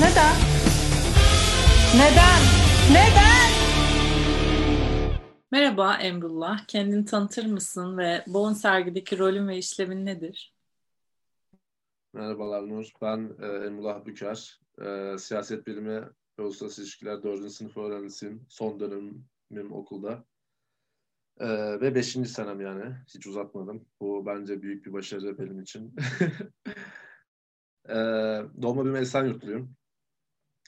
Neden? Neden? Neden? Merhaba Emrullah. Kendini tanıtır mısın ve Boğun sergideki rolün ve işlevin nedir? Merhabalar Nur. Ben e, Emrullah Büker. E, siyaset bilimi ve uluslararası ilişkiler 4. sınıf öğrencisiyim. Son dönemim okulda. E, ve 5. senem yani. Hiç uzatmadım. Bu bence büyük bir başarı benim için. e, doğma büyüme Esenyurtluyum.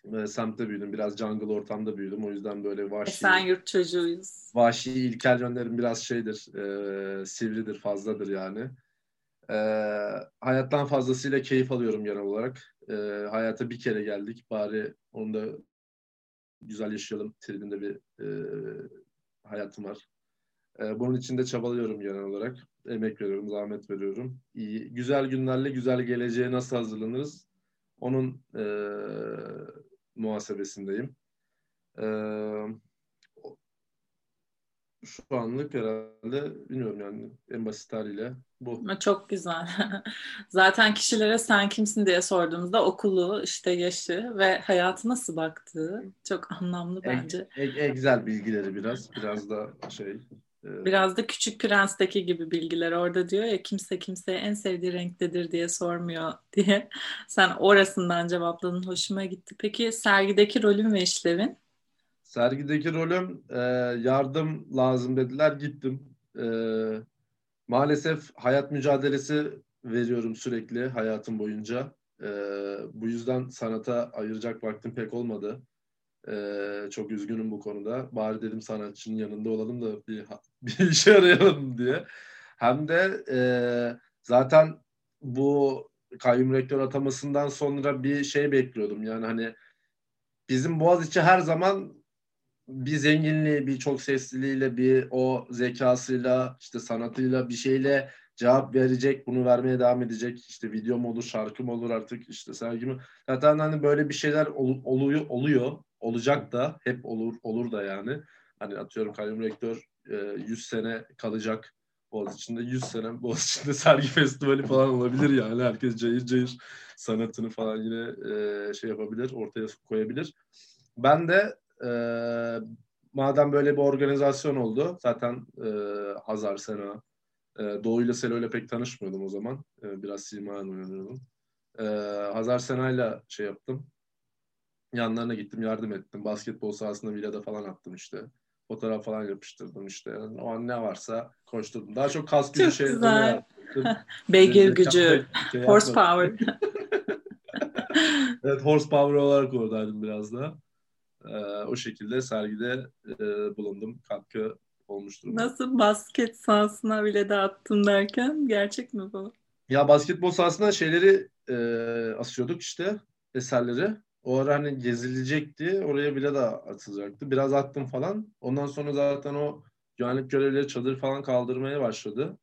E, semtte büyüdüm. Biraz jungle ortamda büyüdüm. O yüzden böyle vahşi... Esenyurt çocuğuyuz. Vahşi ilkel yönlerim biraz şeydir. E, sivridir, fazladır yani. E, hayattan fazlasıyla keyif alıyorum genel olarak. E, hayata bir kere geldik. Bari onu da güzel yaşayalım. Tribinde bir e, hayatım var. E, bunun için de çabalıyorum genel olarak. Emek veriyorum, zahmet veriyorum. İyi, güzel günlerle güzel geleceğe nasıl hazırlanırız? Onun e, muhasebesindeyim. Ee, şu anlık herhalde bilmiyorum yani en basit haliyle bu. Çok güzel. Zaten kişilere sen kimsin diye sorduğumuzda okulu, işte yaşı ve hayatı nasıl baktığı çok anlamlı bence. E, e, güzel bilgileri biraz. Biraz da şey. E... Biraz da Küçük Prens'teki gibi bilgiler. Orada diyor ya kimse kimseye en sevdiği renktedir diye sormuyor diye. Sen orasından cevapladın. Hoşuma gitti. Peki sergideki rolün ve işlevin? Sergideki rolüm e, yardım lazım dediler. Gittim. E, maalesef hayat mücadelesi veriyorum sürekli hayatım boyunca. E, bu yüzden sanata ayıracak vaktim pek olmadı. E, çok üzgünüm bu konuda. Bari dedim sanatçının yanında olalım da bir, bir işe yarayalım diye. Hem de e, zaten bu kayyum rektör atamasından sonra bir şey bekliyordum. Yani hani bizim Boğaziçi her zaman bir zenginliği, bir çok sesliliğiyle, bir o zekasıyla, işte sanatıyla bir şeyle cevap verecek, bunu vermeye devam edecek. İşte video mu olur, şarkı mı olur artık, işte sergi mi? Zaten hani böyle bir şeyler ol, oluyor, oluyor, olacak da, hep olur, olur da yani. Hani atıyorum Kayyum Rektör e, 100 sene kalacak Boğaziçi'nde 100 sene Boğaziçi'nde sergi festivali falan olabilir yani. Herkes cayır cayır sanatını falan yine e, şey yapabilir, ortaya koyabilir. Ben de e, madem böyle bir organizasyon oldu zaten e, Hazar Sena e, Doğu ile Selo pek tanışmıyordum o zaman. E, biraz simayen oynanıyordum. E, Hazar Sena ile şey yaptım. Yanlarına gittim yardım ettim. Basketbol sahasında villada falan attım işte. Fotoğraf falan yapıştırdım işte. O an ne varsa koşturdum. Daha çok kas gücü şey. Beygir gücü. Şey horsepower. evet horsepower olarak oradaydım biraz da e, o şekilde sergide e, bulundum. Katkı olmuştur. Nasıl basket sahasına bile dağıttım derken gerçek mi bu? Ya basketbol sahasına şeyleri e, asıyorduk işte eserleri. O ara hani gezilecekti. Oraya bile de atılacaktı. Biraz attım falan. Ondan sonra zaten o güvenlik görevlileri çadır falan kaldırmaya başladı.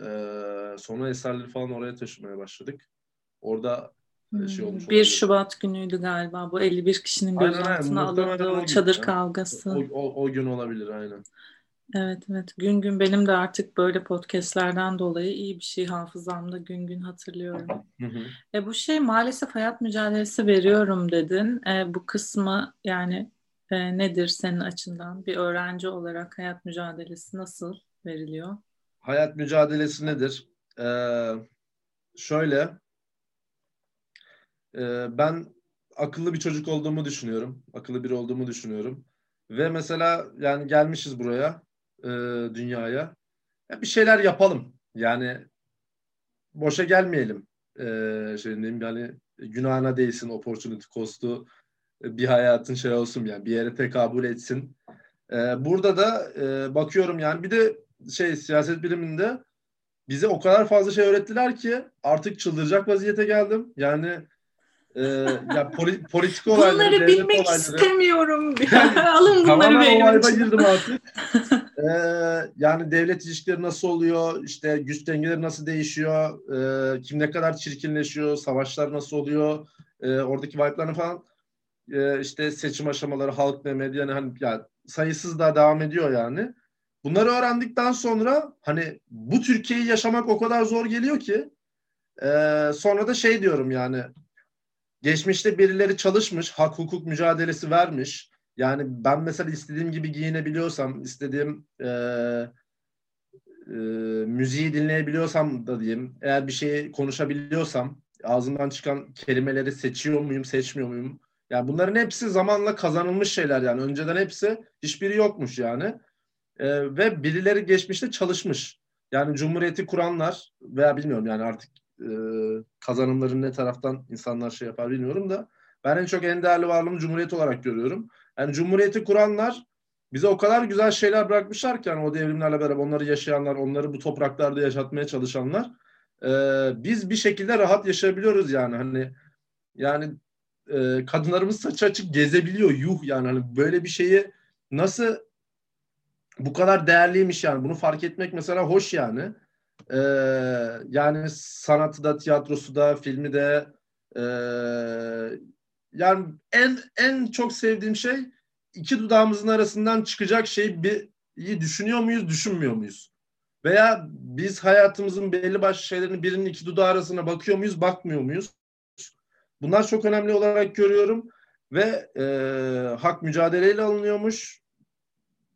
Ee, sonra eserleri falan oraya taşımaya başladık. Orada şey olmuş 1 Şubat günüydü galiba bu 51 kişinin gözaltına alındığı o çadır kavgası. O, o, o gün olabilir aynen. Evet evet gün gün benim de artık böyle podcastlerden dolayı iyi bir şey hafızamda gün gün hatırlıyorum. Hı hı. E, bu şey maalesef hayat mücadelesi veriyorum dedin. E, bu kısmı yani e, nedir senin açından bir öğrenci olarak hayat mücadelesi nasıl veriliyor? Hayat mücadelesi nedir? Ee, şöyle e, ben akıllı bir çocuk olduğumu düşünüyorum. Akıllı biri olduğumu düşünüyorum. Ve mesela yani gelmişiz buraya, e, dünyaya. Ya bir şeyler yapalım. Yani boşa gelmeyelim. E, şey diyeyim yani günahına değilsin opportunity cost'u bir hayatın şey olsun yani bir yere tekabül etsin. E, burada da e, bakıyorum yani bir de şey siyaset biliminde bize o kadar fazla şey öğrettiler ki artık çıldıracak vaziyete geldim. Yani e, ya poli, politik olayları, Bunları bilmek olayları. istemiyorum. Yani, Alın bunları benim o girdim artık. ee, yani devlet ilişkileri nasıl oluyor? İşte güç dengeleri nasıl değişiyor? Ee, kim ne kadar çirkinleşiyor? Savaşlar nasıl oluyor? Ee, oradaki vibe'larını falan ee, işte seçim aşamaları, halk ne medya ne hani yani sayısız da devam ediyor yani. Bunları öğrendikten sonra hani bu Türkiye'yi yaşamak o kadar zor geliyor ki e, sonra da şey diyorum yani geçmişte birileri çalışmış, hak hukuk mücadelesi vermiş. Yani ben mesela istediğim gibi giyinebiliyorsam, istediğim e, e, müziği dinleyebiliyorsam da diyeyim, eğer bir şeyi konuşabiliyorsam, ağzımdan çıkan kelimeleri seçiyor muyum, seçmiyor muyum? Yani bunların hepsi zamanla kazanılmış şeyler yani. Önceden hepsi hiçbiri yokmuş yani. E, ve birileri geçmişte çalışmış. Yani Cumhuriyeti kuranlar veya bilmiyorum yani artık e, kazanımların ne taraftan insanlar şey yapar bilmiyorum da ben en çok en değerli varlığımı Cumhuriyet olarak görüyorum. Yani Cumhuriyeti kuranlar bize o kadar güzel şeyler bırakmışlar ki yani o devrimlerle beraber onları yaşayanlar, onları bu topraklarda yaşatmaya çalışanlar. E, biz bir şekilde rahat yaşayabiliyoruz yani hani yani e, kadınlarımız saçı açık gezebiliyor yuh yani hani böyle bir şeyi nasıl bu kadar değerliymiş yani bunu fark etmek mesela hoş yani. Ee, yani sanatı da, tiyatrosu da, filmi de e, yani en en çok sevdiğim şey iki dudağımızın arasından çıkacak şey bir iyi düşünüyor muyuz, düşünmüyor muyuz? Veya biz hayatımızın belli başlı şeylerini birinin iki dudağı arasına bakıyor muyuz, bakmıyor muyuz? Bunlar çok önemli olarak görüyorum ve e, hak mücadeleyle alınıyormuş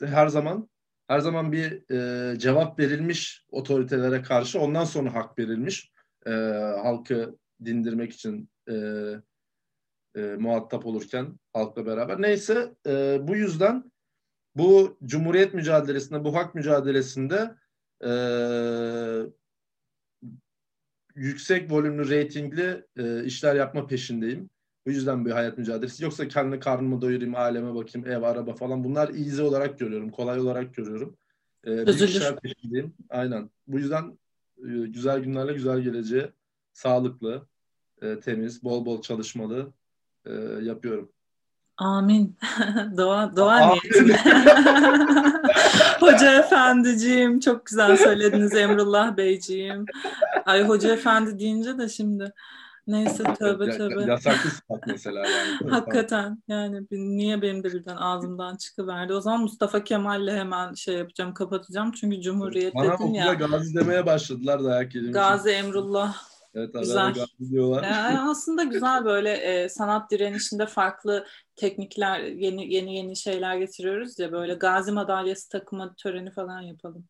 her zaman her zaman bir e, cevap verilmiş otoritelere karşı ondan sonra hak verilmiş e, halkı dindirmek için e, e, muhatap olurken halkla beraber. Neyse e, bu yüzden bu cumhuriyet mücadelesinde, bu hak mücadelesinde e, yüksek volümlü, reytingli e, işler yapma peşindeyim. Bu yüzden bir hayat mücadelesi. Yoksa kendi karnımı doyurayım, aileme bakayım, ev, araba falan. Bunlar easy olarak görüyorum, kolay olarak görüyorum. Ee, Özür peşindeyim. Aynen. Bu yüzden e, güzel günlerle güzel geleceğe sağlıklı, e, temiz, bol bol çalışmalı e, yapıyorum. Amin. dua dua niyetine. Hoca efendiciğim çok güzel söylediniz Emrullah Beyciğim. Ay hoca efendi deyince de şimdi Neyse tövbe ya, tövbe. Yasaklı sıfat mesela yani. Hakikaten yani niye benim de birden ağzımdan çıkıverdi. O zaman Mustafa Kemal'le hemen şey yapacağım kapatacağım. Çünkü Cumhuriyet Bana dedin ya. Gazi demeye başladılar dayak yedim. Gazi Emrullah. Evet, güzel. Diyorlar. Yani aslında güzel böyle e, sanat direnişinde farklı teknikler, yeni yeni yeni şeyler getiriyoruz ya böyle Gazi madalyası takımı töreni falan yapalım.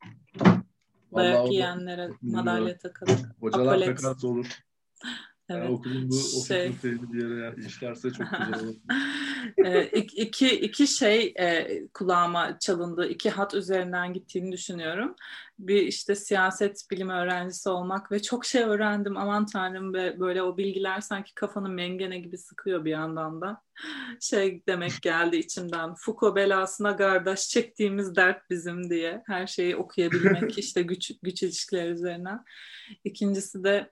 Dayak yiyenlere madalya takalım. Hocalar takarsa olur. Evet. Yani okulun bu şey, ofisin bir yere işlerse çok güzel olur. e, iki, iki şey e, kulağıma çalındı. iki hat üzerinden gittiğini düşünüyorum. Bir işte siyaset bilimi öğrencisi olmak ve çok şey öğrendim. Aman tanrım ve böyle o bilgiler sanki kafanın mengene gibi sıkıyor bir yandan da. Şey demek geldi içimden. Foucault belasına kardeş çektiğimiz dert bizim diye. Her şeyi okuyabilmek işte güç, güç ilişkileri üzerinden. İkincisi de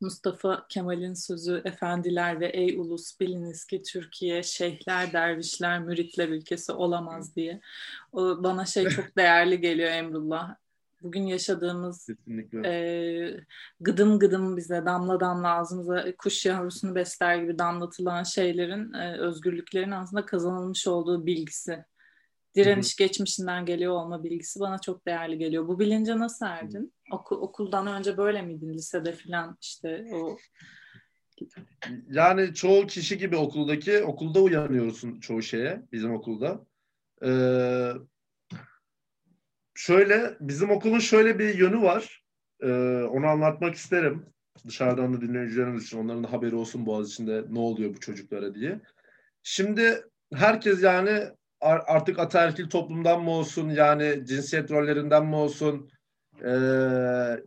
Mustafa Kemal'in sözü efendiler ve ey ulus biliniz ki Türkiye şeyhler, dervişler, müritler ülkesi olamaz diye. O bana şey çok değerli geliyor Emrullah. Bugün yaşadığımız e, gıdım gıdım bize damla damla ağzımıza kuş yavrusunu besler gibi damlatılan şeylerin e, özgürlüklerin aslında kazanılmış olduğu bilgisi direniş Hı-hı. geçmişinden geliyor olma bilgisi bana çok değerli geliyor. Bu bilince nasıl erdin? Okul, okuldan önce böyle miydin lisede falan işte o yani çoğu kişi gibi okuldaki okulda uyanıyorsun çoğu şeye bizim okulda. Ee, şöyle bizim okulun şöyle bir yönü var. Ee, onu anlatmak isterim. Dışarıdan da dinleyicilerimiz için onların da haberi olsun Boğaz içinde ne oluyor bu çocuklara diye. Şimdi herkes yani artık ataerkil toplumdan mı olsun yani cinsiyet rollerinden mi olsun e,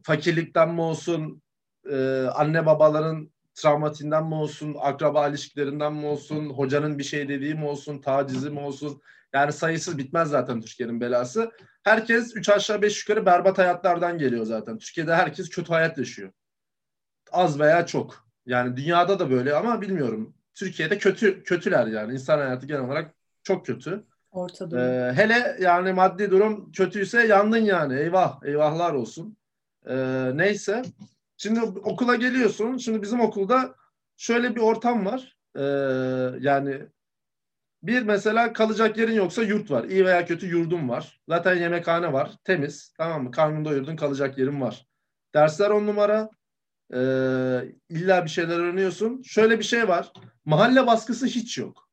fakirlikten mi olsun e, anne babaların travmatinden mi olsun akraba ilişkilerinden mi olsun hocanın bir şey dediği mi olsun tacizi mi olsun yani sayısız bitmez zaten Türkiye'nin belası. Herkes üç aşağı beş yukarı berbat hayatlardan geliyor zaten. Türkiye'de herkes kötü hayat yaşıyor. Az veya çok. Yani dünyada da böyle ama bilmiyorum. Türkiye'de kötü kötüler yani. insan hayatı genel olarak çok kötü. Orta Ee, hele yani maddi durum kötüyse yandın yani. Eyvah, eyvahlar olsun. Ee, neyse. Şimdi okula geliyorsun. Şimdi bizim okulda şöyle bir ortam var. Ee, yani bir mesela kalacak yerin yoksa yurt var. İyi veya kötü yurdun var. Zaten yemekhane var. Temiz. Tamam mı? Karnını doyurdun kalacak yerin var. Dersler on numara. e, illa bir şeyler öğreniyorsun. Şöyle bir şey var. Mahalle baskısı hiç yok.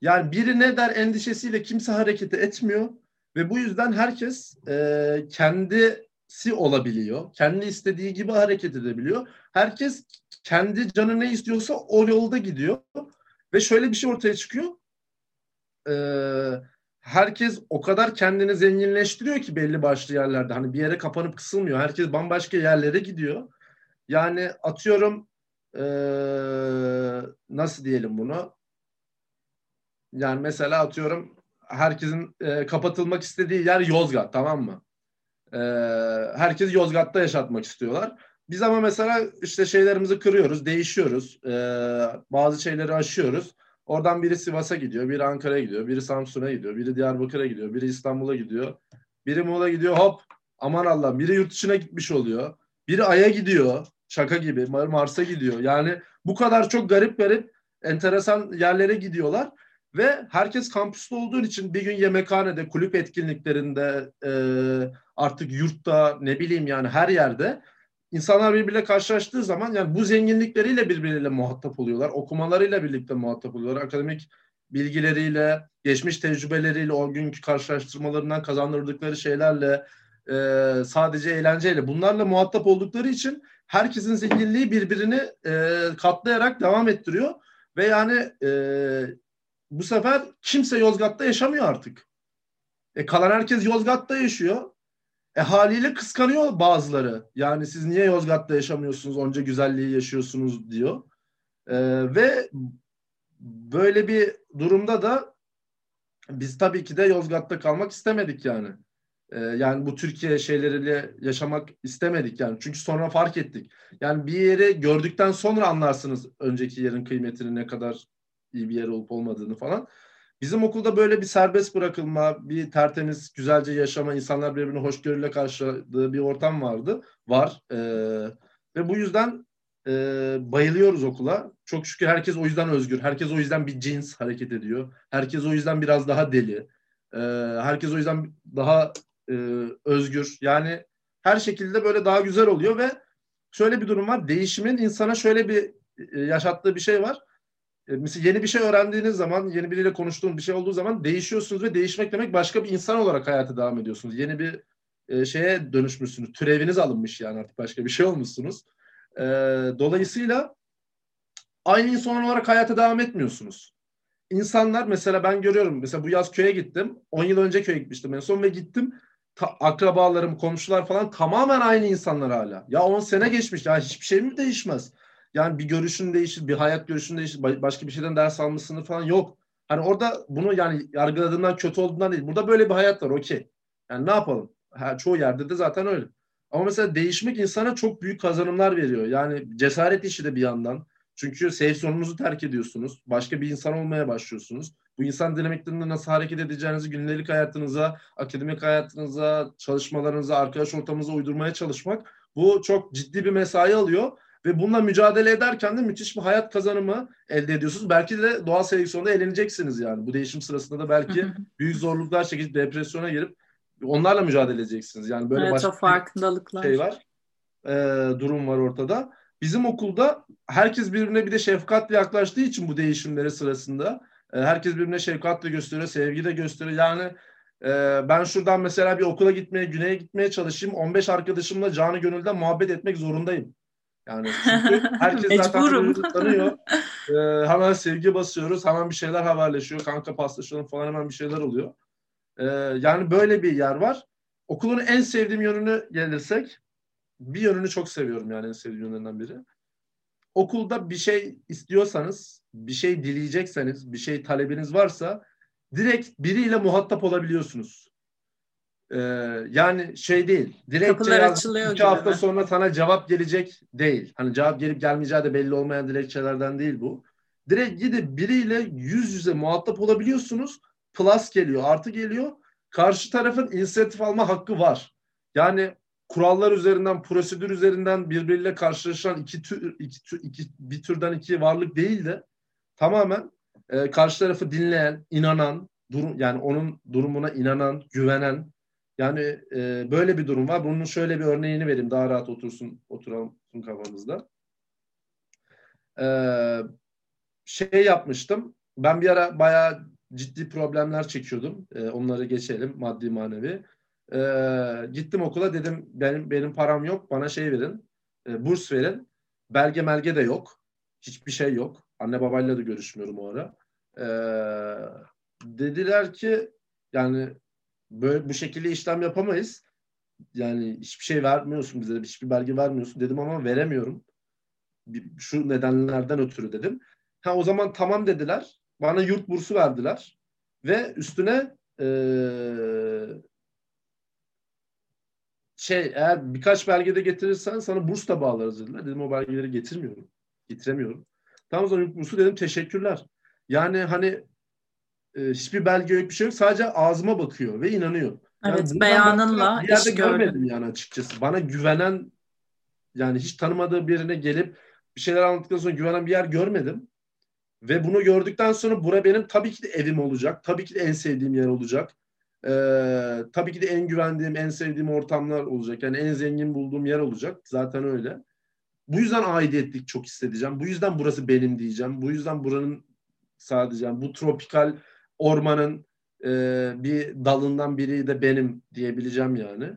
Yani biri ne der endişesiyle kimse hareket etmiyor. Ve bu yüzden herkes e, kendisi olabiliyor. Kendi istediği gibi hareket edebiliyor. Herkes kendi canı ne istiyorsa o yolda gidiyor. Ve şöyle bir şey ortaya çıkıyor. E, herkes o kadar kendini zenginleştiriyor ki belli başlı yerlerde. Hani bir yere kapanıp kısılmıyor. Herkes bambaşka yerlere gidiyor. Yani atıyorum e, nasıl diyelim bunu? Yani mesela atıyorum herkesin e, kapatılmak istediği yer Yozgat tamam mı? E, herkes Yozgat'ta yaşatmak istiyorlar. Biz ama mesela işte şeylerimizi kırıyoruz, değişiyoruz. E, bazı şeyleri aşıyoruz. Oradan biri Sivas'a gidiyor, biri Ankara'ya gidiyor, biri Samsun'a gidiyor, biri Diyarbakır'a gidiyor, biri İstanbul'a gidiyor. Biri Muğla'ya gidiyor hop aman Allah biri yurt dışına gitmiş oluyor. Biri Ay'a gidiyor şaka gibi Mars'a gidiyor. Yani bu kadar çok garip garip enteresan yerlere gidiyorlar. Ve herkes kampüste olduğu için bir gün yemekhanede, kulüp etkinliklerinde, e, artık yurtta, ne bileyim yani her yerde insanlar birbiriyle karşılaştığı zaman yani bu zenginlikleriyle birbiriyle muhatap oluyorlar. Okumalarıyla birlikte muhatap oluyorlar. Akademik bilgileriyle, geçmiş tecrübeleriyle, o günkü karşılaştırmalarından kazandırdıkları şeylerle, e, sadece eğlenceyle bunlarla muhatap oldukları için herkesin zenginliği birbirini e, katlayarak devam ettiriyor. Ve yani e, bu sefer kimse Yozgat'ta yaşamıyor artık. E, kalan herkes Yozgat'ta yaşıyor. E haliyle kıskanıyor bazıları. Yani siz niye Yozgat'ta yaşamıyorsunuz, onca güzelliği yaşıyorsunuz diyor. E, ve böyle bir durumda da biz tabii ki de Yozgat'ta kalmak istemedik yani. E, yani bu Türkiye şeyleriyle yaşamak istemedik yani. Çünkü sonra fark ettik. Yani bir yeri gördükten sonra anlarsınız önceki yerin kıymetini ne kadar iyi bir yer olup olmadığını falan. Bizim okulda böyle bir serbest bırakılma, bir tertemiz, güzelce yaşama, insanlar birbirini hoşgörüyle karşıladığı bir ortam vardı. Var. Ee, ve bu yüzden e, bayılıyoruz okula. Çok şükür herkes o yüzden özgür. Herkes o yüzden bir cins hareket ediyor. Herkes o yüzden biraz daha deli. Ee, herkes o yüzden daha e, özgür. Yani her şekilde böyle daha güzel oluyor ve şöyle bir durum var. Değişimin insana şöyle bir e, yaşattığı bir şey var e, mesela yeni bir şey öğrendiğiniz zaman, yeni biriyle konuştuğunuz bir şey olduğu zaman değişiyorsunuz ve değişmek demek başka bir insan olarak hayata devam ediyorsunuz. Yeni bir e, şeye dönüşmüşsünüz. Türeviniz alınmış yani artık başka bir şey olmuşsunuz. E, dolayısıyla aynı insan olarak hayata devam etmiyorsunuz. İnsanlar mesela ben görüyorum mesela bu yaz köye gittim. 10 yıl önce köye gitmiştim en son ve gittim. Ta, akrabalarım, komşular falan tamamen aynı insanlar hala. Ya 10 sene geçmiş ya hiçbir şey mi değişmez? Yani bir görüşün değişir, bir hayat görüşün değişir, başka bir şeyden ders almışsın falan yok. Hani orada bunu yani yargıladığından kötü olduğundan değil. Burada böyle bir hayat var okey. Yani ne yapalım? Her, çoğu yerde de zaten öyle. Ama mesela değişmek insana çok büyük kazanımlar veriyor. Yani cesaret işi de bir yandan. Çünkü safe zonunuzu terk ediyorsunuz. Başka bir insan olmaya başlıyorsunuz. Bu insan dinamiklerinde nasıl hareket edeceğinizi gündelik hayatınıza, akademik hayatınıza, çalışmalarınıza, arkadaş ortamınıza uydurmaya çalışmak bu çok ciddi bir mesai alıyor ve bununla mücadele ederken de müthiş bir hayat kazanımı elde ediyorsunuz. Belki de doğal seleksiyonda eğleneceksiniz yani. Bu değişim sırasında da belki büyük zorluklar çekip depresyona girip onlarla mücadele edeceksiniz. Yani böyle evet, başka farkındalıklar. şey var. E, durum var ortada. Bizim okulda herkes birbirine bir de şefkatle yaklaştığı için bu değişimleri sırasında e, herkes birbirine şefkatle gösteriyor, sevgi de gösteriyor. Yani e, ben şuradan mesela bir okula gitmeye, güneye gitmeye çalışayım. 15 arkadaşımla canı gönülden muhabbet etmek zorundayım. Yani çünkü herkes zaten tanıyor. Ee, hemen sevgi basıyoruz. Hemen bir şeyler haberleşiyor. Kanka paslaşalım falan hemen bir şeyler oluyor. Ee, yani böyle bir yer var. Okulun en sevdiğim yönünü gelirsek bir yönünü çok seviyorum yani en sevdiğim yönlerinden biri. Okulda bir şey istiyorsanız, bir şey dileyecekseniz, bir şey talebiniz varsa direkt biriyle muhatap olabiliyorsunuz. Ee, yani şey değil. Dilekçe yaz, iki hafta mi? sonra sana cevap gelecek değil. Hani cevap gelip gelmeyeceği de belli olmayan dilekçelerden değil bu. Direkt gidip biriyle yüz yüze muhatap olabiliyorsunuz. Plus geliyor, artı geliyor. Karşı tarafın inisiyatif alma hakkı var. Yani kurallar üzerinden, prosedür üzerinden birbiriyle karşılaşan iki tür, iki, tür, iki, bir türden iki varlık değil de tamamen e, karşı tarafı dinleyen, inanan, durum yani onun durumuna inanan, güvenen, Yani e, böyle bir durum var. Bunun şöyle bir örneğini vereyim. Daha rahat otursun, oturalım kafanızda. Ee, şey yapmıştım. Ben bir ara bayağı ciddi problemler çekiyordum. Ee, onları geçelim maddi manevi. Ee, gittim okula dedim benim benim param yok bana şey verin e, burs verin. Belge melge de yok. Hiçbir şey yok. Anne babayla da görüşmüyorum o ara. Ee, dediler ki yani böyle bu şekilde işlem yapamayız. Yani hiçbir şey vermiyorsun bize, hiçbir belge vermiyorsun dedim ama veremiyorum. Şu nedenlerden ötürü dedim. Ha o zaman tamam dediler. Bana yurt bursu verdiler. Ve üstüne ee, şey eğer birkaç belgede getirirsen sana burs da bağlarız dediler. Dedim o belgeleri getirmiyorum. Getiremiyorum. Tamam o zaman yurt bursu dedim teşekkürler. Yani hani e, hiçbir belge yok bir şey yok. Sadece ağzıma bakıyor ve inanıyor. Evet yani beyanınla bir yerde görmedim yani açıkçası. Bana güvenen yani hiç tanımadığı birine gelip bir şeyler anlattıktan sonra güvenen bir yer görmedim. Ve bunu gördükten sonra bura benim tabii ki de evim olacak. Tabii ki de en sevdiğim yer olacak. Ee, tabii ki de en güvendiğim, en sevdiğim ortamlar olacak. Yani en zengin bulduğum yer olacak. Zaten öyle. Bu yüzden aidiyetlik çok hissedeceğim. Bu yüzden burası benim diyeceğim. Bu yüzden buranın sadece bu tropikal ormanın e, bir dalından biri de benim diyebileceğim yani.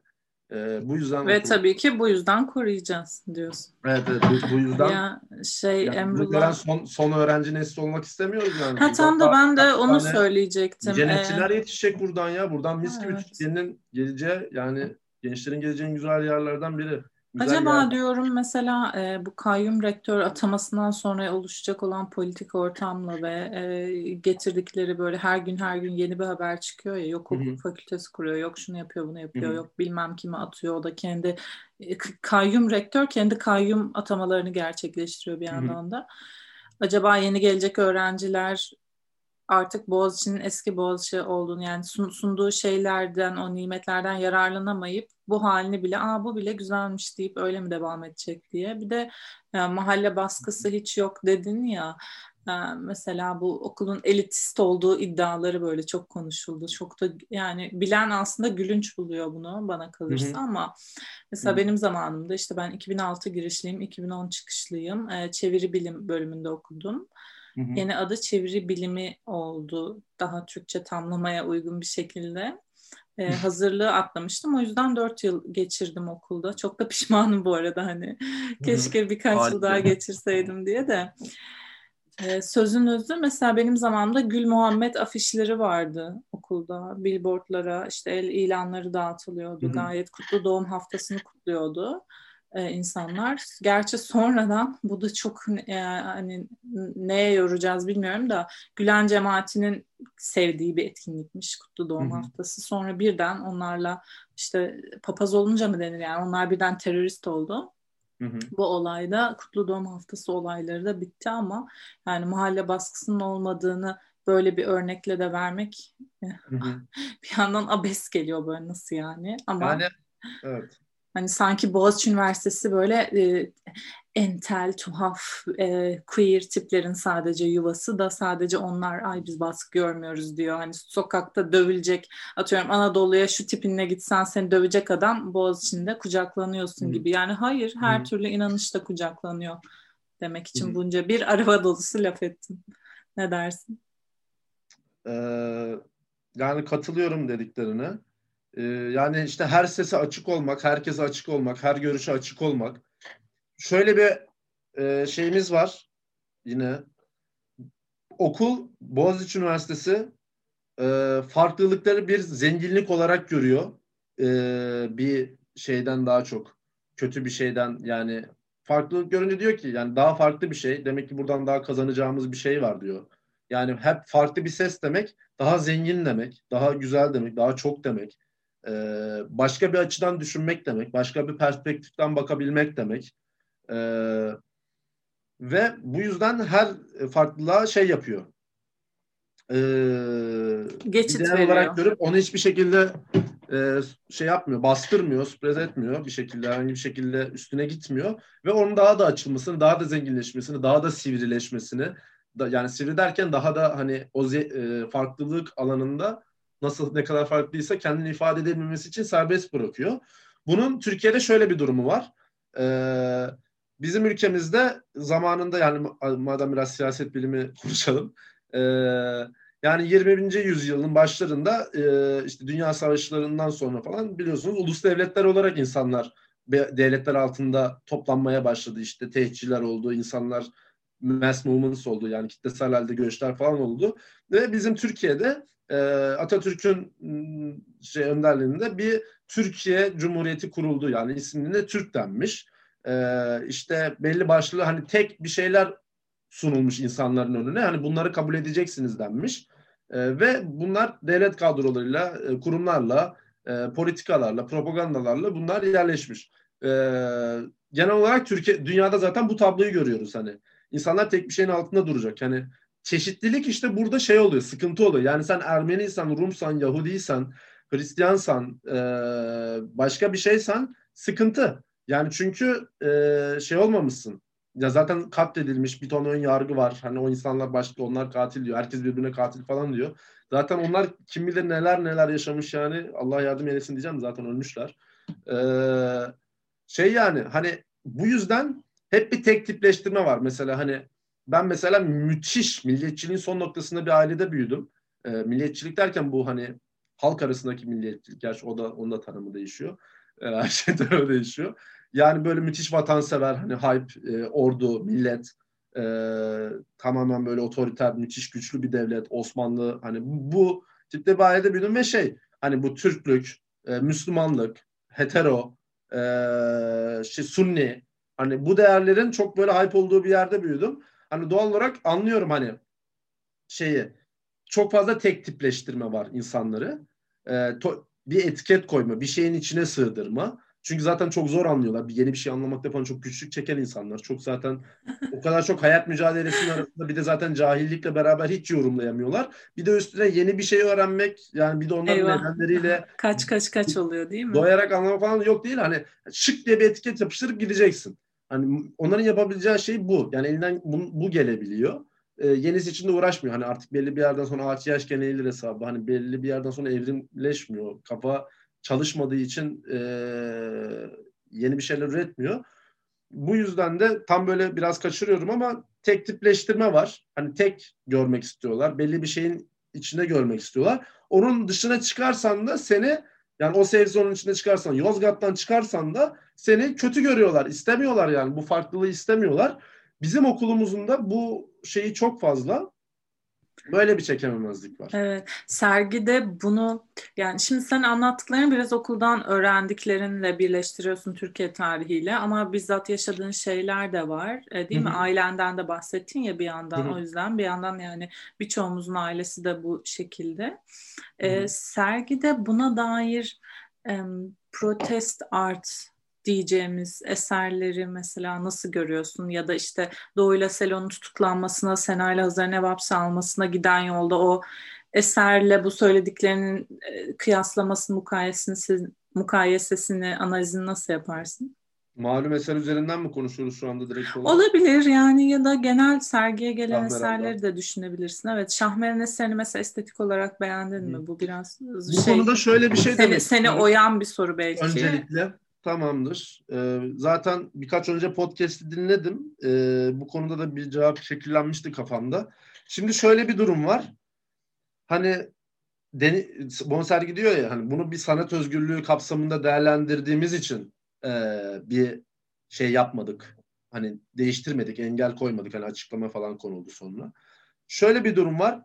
E, bu yüzden ve tabii ki bu yüzden koruyacağız diyorsun. Evet, evet bu, bu yüzden. ya şey yani Emrullah son son öğrenci nesli olmak istemiyoruz yani. Ha tam da ben de onu söyleyecektim. Cenetçiler ee, yetişecek buradan ya. Buradan mis gibi evet. Türkiye'nin geleceği yani gençlerin geleceğin güzel yerlerden biri. Güzel Acaba yer. diyorum mesela e, bu kayyum rektör atamasından sonra oluşacak olan politik ortamla ve e, getirdikleri böyle her gün her gün yeni bir haber çıkıyor ya yok hukuk fakültesi kuruyor yok şunu yapıyor bunu yapıyor Hı-hı. yok bilmem kimi atıyor o da kendi e, kayyum rektör kendi kayyum atamalarını gerçekleştiriyor bir yandan da. Acaba yeni gelecek öğrenciler artık Boğaziçi'nin eski Boğaziçi olduğunu yani sunduğu şeylerden, o nimetlerden yararlanamayıp bu halini bile aa bu bile güzelmiş deyip öyle mi devam edecek diye. Bir de yani mahalle baskısı hiç yok dedin ya mesela bu okulun elitist olduğu iddiaları böyle çok konuşuldu. Çok da yani bilen aslında gülünç buluyor bunu bana kalırsa Hı-hı. ama mesela Hı-hı. benim zamanımda işte ben 2006 girişliyim, 2010 çıkışlıyım. Çeviri bilim bölümünde okudum. Hı hı. Yeni adı çeviri bilimi oldu. Daha Türkçe tamlamaya uygun bir şekilde. Ee, hazırlığı atlamıştım. O yüzden dört yıl geçirdim okulda. Çok da pişmanım bu arada hani. Keşke birkaç yıl daha geçirseydim diye de. Ee, sözün özü mesela benim zamanımda Gül Muhammed afişleri vardı okulda. Billboardlara işte el ilanları dağıtılıyordu. Hı hı. Gayet kutlu doğum haftasını kutluyordu e, insanlar. Gerçi sonradan bu da çok e, hani neye yoracağız bilmiyorum da Gülen cemaatinin sevdiği bir etkinlikmiş Kutlu Doğum Hı-hı. Haftası. Sonra birden onlarla işte papaz olunca mı denir yani onlar birden terörist oldu. Hı-hı. Bu olayda Kutlu Doğum Haftası olayları da bitti ama yani mahalle baskısının olmadığını böyle bir örnekle de vermek bir yandan abes geliyor böyle nasıl yani ama yani evet Hani sanki Boğaziçi Üniversitesi böyle e, entel, tuhaf, e, queer tiplerin sadece yuvası da sadece onlar ay biz baskı görmüyoruz diyor. Hani sokakta dövülecek atıyorum Anadolu'ya şu tipinle gitsen seni dövecek adam Boğaziçi'nde kucaklanıyorsun hmm. gibi. Yani hayır her hmm. türlü inanışta kucaklanıyor demek için hmm. bunca bir araba dolusu laf ettim. Ne dersin? Ee, yani katılıyorum dediklerine. Ee, yani işte her sese açık olmak, herkese açık olmak, her görüşe açık olmak. Şöyle bir e, şeyimiz var yine. Okul, Boğaziçi Üniversitesi e, farklılıkları bir zenginlik olarak görüyor. E, bir şeyden daha çok. Kötü bir şeyden yani farklılık görünce diyor ki yani daha farklı bir şey. Demek ki buradan daha kazanacağımız bir şey var diyor. Yani hep farklı bir ses demek daha zengin demek, daha güzel demek, daha çok demek e, başka bir açıdan düşünmek demek, başka bir perspektiften bakabilmek demek. E, ve bu yüzden her farklılığa şey yapıyor. E, Geçit veriyor. olarak görüp onu hiçbir şekilde e, şey yapmıyor, bastırmıyor, sürpriz etmiyor bir şekilde, herhangi bir şekilde üstüne gitmiyor ve onun daha da açılmasını, daha da zenginleşmesini, daha da sivrileşmesini, da, yani sivri derken daha da hani o e, farklılık alanında nasıl ne kadar farklıysa kendini ifade edebilmesi için serbest bırakıyor. Bunun Türkiye'de şöyle bir durumu var. Ee, bizim ülkemizde zamanında yani madem biraz siyaset bilimi konuşalım. Ee, yani 20. yüzyılın başlarında e, işte dünya savaşlarından sonra falan biliyorsunuz ulus devletler olarak insanlar devletler altında toplanmaya başladı. İşte tehcirler oldu, insanlar mass movements oldu yani kitlesel halde göçler falan oldu. Ve bizim Türkiye'de e, Atatürk'ün şey önderliğinde bir Türkiye Cumhuriyeti kuruldu. Yani ismine Türk denmiş. E, işte belli başlı hani tek bir şeyler sunulmuş insanların önüne. Hani bunları kabul edeceksiniz denmiş. E, ve bunlar devlet kadrolarıyla, e, kurumlarla, e, politikalarla, propagandalarla bunlar yerleşmiş. E, genel olarak Türkiye, dünyada zaten bu tabloyu görüyoruz hani. İnsanlar tek bir şeyin altında duracak. Yani çeşitlilik işte burada şey oluyor, sıkıntı oluyor. Yani sen Ermeniysen, Rumsan, Yahudiysen, Hristiyansan, e, başka bir şeysen sıkıntı. Yani çünkü e, şey olmamışsın. Ya zaten katledilmiş bir ton ön yargı var. Hani o insanlar başka onlar katil diyor. Herkes birbirine katil falan diyor. Zaten onlar kim bilir neler neler yaşamış yani. Allah yardım eylesin diyeceğim zaten ölmüşler. Ee, şey yani hani bu yüzden hep bir tek tipleştirme var. Mesela hani ben mesela müthiş milliyetçiliğin son noktasında bir ailede büyüdüm. E, milliyetçilik derken bu hani halk arasındaki milliyetçilik. Gerçi o da onun da tanımı değişiyor. E, her şey de değişiyor. Yani böyle müthiş vatansever hani hype, e, ordu, millet e, tamamen böyle otoriter, müthiş güçlü bir devlet, Osmanlı hani bu tipte bir ailede büyüdüm ve şey hani bu Türklük, e, Müslümanlık, hetero, e, şey, Sunni hani bu değerlerin çok böyle hype olduğu bir yerde büyüdüm. Hani doğal olarak anlıyorum hani şeyi çok fazla tek tipleştirme var insanları. E, to, bir etiket koyma, bir şeyin içine sığdırma. Çünkü zaten çok zor anlıyorlar. Bir yeni bir şey anlamakta falan çok güçlük çeken insanlar. Çok zaten o kadar çok hayat mücadelesinin arasında bir de zaten cahillikle beraber hiç yorumlayamıyorlar. Bir de üstüne yeni bir şey öğrenmek yani bir de onların Eyvah. nedenleriyle kaç kaç kaç oluyor değil mi? Doyarak anlamak falan yok değil. Hani şık diye bir etiket yapıştırıp gideceksin. Hani onların yapabileceği şey bu. Yani elinden bu, bu gelebiliyor. Ee, yenisi için de uğraşmıyor. Hani artık belli bir yerden sonra ağaç yaşken eğilir hesabı. Hani belli bir yerden sonra evrimleşmiyor. Kafa çalışmadığı için e, yeni bir şeyler üretmiyor. Bu yüzden de tam böyle biraz kaçırıyorum ama tek tipleştirme var. Hani tek görmek istiyorlar. Belli bir şeyin içinde görmek istiyorlar. Onun dışına çıkarsan da seni yani o sevzonun içinde çıkarsan, Yozgat'tan çıkarsan da seni kötü görüyorlar. istemiyorlar yani. Bu farklılığı istemiyorlar. Bizim okulumuzun da bu şeyi çok fazla. Böyle bir çekememezlik var. Evet. Sergide bunu yani şimdi sen anlattıklarını biraz okuldan öğrendiklerinle birleştiriyorsun Türkiye tarihiyle ama bizzat yaşadığın şeyler de var. E, değil Hı-hı. mi? Ailenden de bahsettin ya bir yandan. Hı-hı. O yüzden bir yandan yani birçoğumuzun ailesi de bu şekilde. E, sergide buna dair e, protest art diyeceğimiz eserleri mesela nasıl görüyorsun? Ya da işte Doğu'yla Selon'un tutuklanmasına, Sena'yla Hazar'ın ev hapse almasına giden yolda o eserle bu söylediklerinin e, kıyaslaması, mukayesesini, mukayesesini, analizini nasıl yaparsın? Malum eser üzerinden mi konuşuyoruz şu anda direkt olarak? Olabilir yani ya da genel sergiye gelen Şahmeran eserleri de düşünebilirsin. Evet Şahmeran eserini mesela estetik olarak beğendin mi? Bu biraz Bu şey, konuda şöyle bir şey seni, seni oyan bir soru belki. Öncelikle Tamamdır. Ee, zaten birkaç önce podcast'i dinledim. Ee, bu konuda da bir cevap şekillenmişti kafamda. Şimdi şöyle bir durum var. Hani Bonsergi diyor ya hani bunu bir sanat özgürlüğü kapsamında değerlendirdiğimiz için e, bir şey yapmadık. Hani değiştirmedik, engel koymadık. Hani açıklama falan konuldu sonra. Şöyle bir durum var.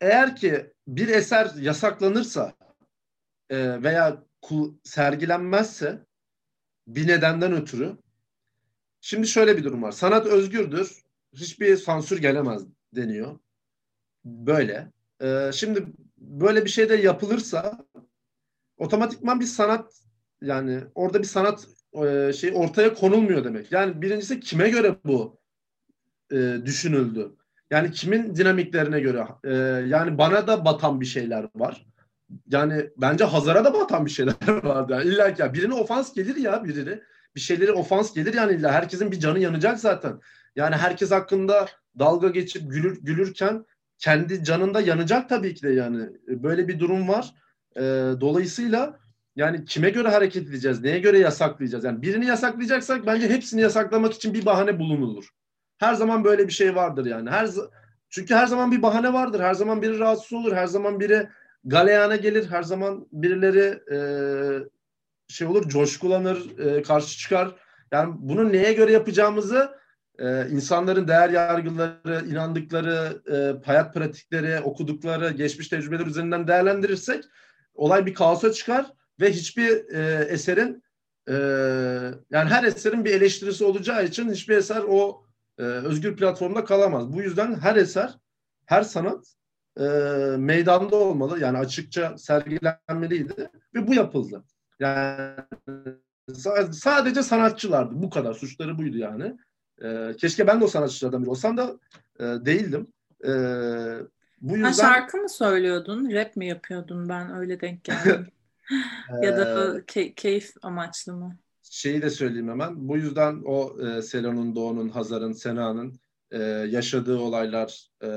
Eğer ki bir eser yasaklanırsa e, veya sergilenmezse bir nedenden ötürü şimdi şöyle bir durum var. Sanat özgürdür. Hiçbir sansür gelemez deniyor. Böyle. Ee, şimdi böyle bir şey de yapılırsa otomatikman bir sanat yani orada bir sanat e, şey ortaya konulmuyor demek. Yani birincisi kime göre bu e, düşünüldü? Yani kimin dinamiklerine göre? E, yani bana da batan bir şeyler var yani bence Hazar'a da batan bir şeyler vardı. Yani illa ki ya birine ofans gelir ya birini. Bir şeyleri ofans gelir yani illa herkesin bir canı yanacak zaten. Yani herkes hakkında dalga geçip gülür, gülürken kendi canında yanacak tabii ki de yani. Böyle bir durum var. E, dolayısıyla yani kime göre hareket edeceğiz? Neye göre yasaklayacağız? Yani birini yasaklayacaksak bence hepsini yasaklamak için bir bahane bulunulur. Her zaman böyle bir şey vardır yani. Her çünkü her zaman bir bahane vardır. Her zaman biri rahatsız olur. Her zaman biri galeyana gelir. Her zaman birileri e, şey olur, coşkulanır, e, karşı çıkar. Yani bunu neye göre yapacağımızı e, insanların değer yargıları, inandıkları, e, hayat pratikleri, okudukları, geçmiş tecrübeler üzerinden değerlendirirsek olay bir kaosa çıkar ve hiçbir e, eserin e, yani her eserin bir eleştirisi olacağı için hiçbir eser o e, özgür platformda kalamaz. Bu yüzden her eser, her sanat e, meydanda olmalı. Yani açıkça sergilenmeliydi ve bu yapıldı. Yani sadece sanatçılardı. Bu kadar. Suçları buydu yani. E, keşke ben de o sanatçılardan biri olsam da e, değildim. E, bu yüzden... Ha, şarkı mı söylüyordun? Rap mi yapıyordun? Ben öyle denk geldim. ya da key- keyif amaçlı mı? Şeyi de söyleyeyim hemen. Bu yüzden o e, Selon'un, Doğu'nun, Hazar'ın, Sena'nın e, yaşadığı olaylar, e,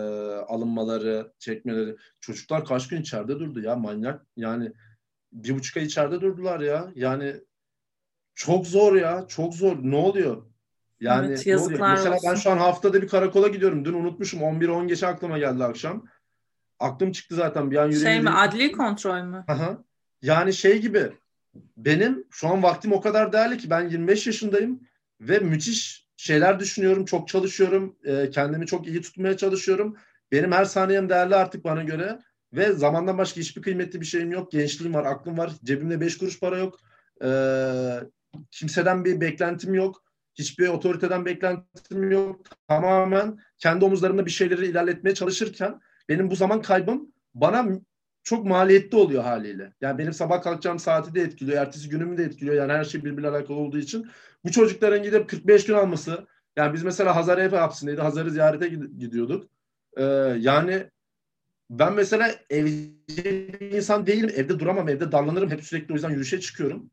alınmaları, çekmeleri. Çocuklar kaç gün içeride durdu ya manyak. Yani bir buçuk ay içeride durdular ya. Yani çok zor ya. Çok zor. Ne oluyor? Yani evet, ne oluyor? Mesela olsun. ben şu an haftada bir karakola gidiyorum. Dün unutmuşum. 11-10 geçe aklıma geldi akşam. Aklım çıktı zaten bir an yüreğim. Şey mi? Adli kontrol mü? Aha. Yani şey gibi benim şu an vaktim o kadar değerli ki ben 25 yaşındayım ve müthiş şeyler düşünüyorum, çok çalışıyorum, e, kendimi çok iyi tutmaya çalışıyorum. Benim her saniyem değerli artık bana göre ve zamandan başka hiçbir kıymetli bir şeyim yok. Gençliğim var, aklım var, cebimde 5 kuruş para yok. E, kimseden bir beklentim yok. Hiçbir otoriteden beklentim yok. Tamamen kendi omuzlarımda bir şeyleri ilerletmeye çalışırken benim bu zaman kaybım bana çok maliyetli oluyor haliyle. Yani benim sabah kalkacağım saati de etkiliyor, ertesi günümü de etkiliyor. Yani her şey birbiriyle alakalı olduğu için bu çocukların gidip 45 gün alması, yani biz mesela Hazar ev hapsindeydi, Hazar'ı ziyarete gidiyorduk. Ee, yani ben mesela evci insan değilim, evde duramam, evde dallanırım, hep sürekli o yüzden yürüyüşe çıkıyorum.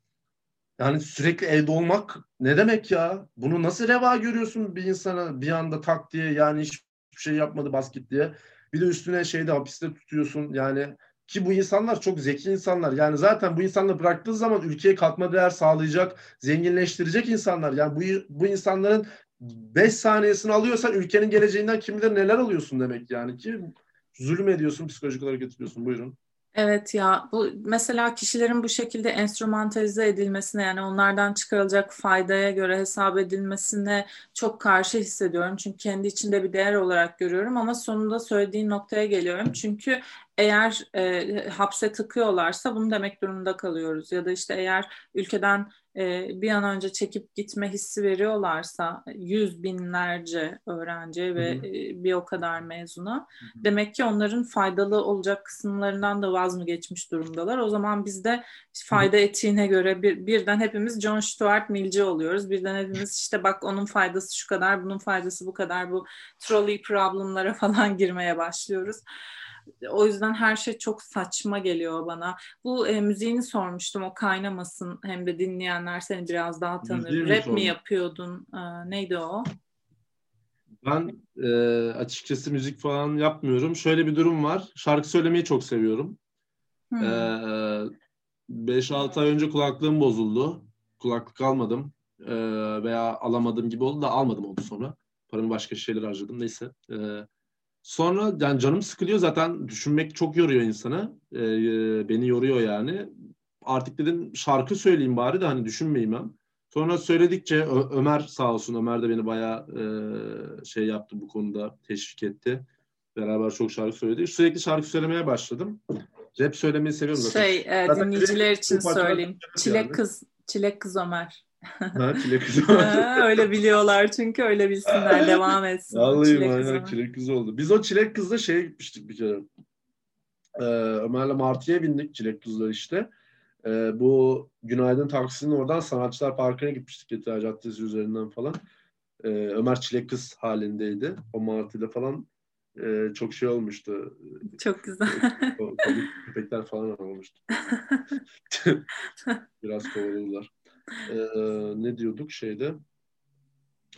Yani sürekli evde olmak ne demek ya? Bunu nasıl reva görüyorsun bir insana bir anda tak diye yani hiçbir şey yapmadı basket diye. Bir de üstüne şeyde hapiste tutuyorsun yani ki bu insanlar çok zeki insanlar. Yani zaten bu insanları bıraktığı zaman ülkeye katma değer sağlayacak, zenginleştirecek insanlar. Yani bu, bu insanların 5 saniyesini alıyorsan ülkenin geleceğinden kim bilir neler alıyorsun demek yani ki zulüm ediyorsun, psikolojik olarak getiriyorsun. Buyurun. Evet ya bu mesela kişilerin bu şekilde enstrümantalize edilmesine yani onlardan çıkarılacak faydaya göre hesap edilmesine çok karşı hissediyorum. Çünkü kendi içinde bir değer olarak görüyorum ama sonunda söylediğin noktaya geliyorum. Çünkü eğer e, hapse tıkıyorlarsa bunu demek durumunda kalıyoruz. Ya da işte eğer ülkeden e, bir an önce çekip gitme hissi veriyorlarsa yüz binlerce öğrenci ve e, bir o kadar mezuna Hı-hı. demek ki onların faydalı olacak kısımlarından da vaz mı geçmiş durumdalar. O zaman biz de fayda etiğine göre bir, birden hepimiz John Stuart Mill'ci oluyoruz. Birden hepimiz işte bak onun faydası şu kadar, bunun faydası bu kadar bu trolley problemlara falan girmeye başlıyoruz. O yüzden her şey çok saçma geliyor bana. Bu e, müziğini sormuştum. O kaynamasın hem de dinleyenler seni biraz daha tanır. Müziği Rap mi, yapıyordun? E, neydi o? Ben e, açıkçası müzik falan yapmıyorum. Şöyle bir durum var. Şarkı söylemeyi çok seviyorum. 5-6 hmm. ay önce kulaklığım bozuldu. Kulaklık almadım. E, veya alamadım gibi oldu da almadım oldu sonra. Paramı başka şeyler harcadım. Neyse. E, Sonra yani canım sıkılıyor zaten düşünmek çok yoruyor insanı. Ee, beni yoruyor yani. Artık dedim şarkı söyleyeyim bari de hani düşünmeyeyim ben. Sonra söyledikçe Ö- Ömer sağ olsun Ömer de beni bayağı e, şey yaptı bu konuda teşvik etti. Beraber çok şarkı söyledik. Sürekli şarkı söylemeye başladım. Rap söylemeyi seviyorum zaten. Şey e, zaten dinleyiciler için söyleyeyim. Çilek yani. kız Çilek kız Ömer. Ha çilek kızı öyle biliyorlar çünkü öyle bilsinler devam etsin. Vallahi çilek aynen çilek kızı oldu. Biz o çilek kızla şeye gitmiştik bir kere. Ee, Ömer'le Martı'ya bindik çilek kızlar işte. Ee, bu Günaydın Taksi'nin oradan Sanatçılar Parkı'na gitmiştik Getire Caddesi üzerinden falan. Ee, Ömer çilek kız halindeydi. O Martı'yla falan e, çok şey olmuştu. Çok güzel. Komik köpekler falan olmuştu. Biraz kovaladılar. Ee, ne diyorduk şeyde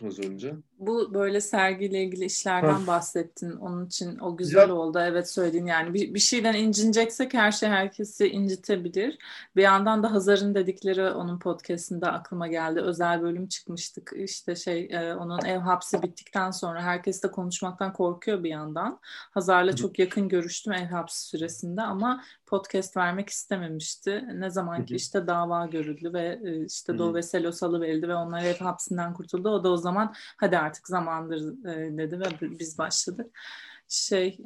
az önce? Bu böyle sergiyle ilgili işlerden ha. bahsettin. Onun için o güzel ya. oldu. Evet söyledin yani bir, bir şeyden incineceksek her şey herkesi incitebilir. Bir yandan da Hazar'ın dedikleri onun podcastında aklıma geldi. Özel bölüm çıkmıştık. İşte şey e, onun ev hapsi bittikten sonra herkes de konuşmaktan korkuyor bir yandan. Hazar'la çok yakın görüştüm ev hapsi süresinde ama podcast vermek istememişti. Ne zaman ki işte dava görüldü ve e, işte Doğu ve Selo salıverildi ve onlar ev hapsinden kurtuldu. O da o zaman hadi artık zamandır e, dedi ve biz başladık. Şey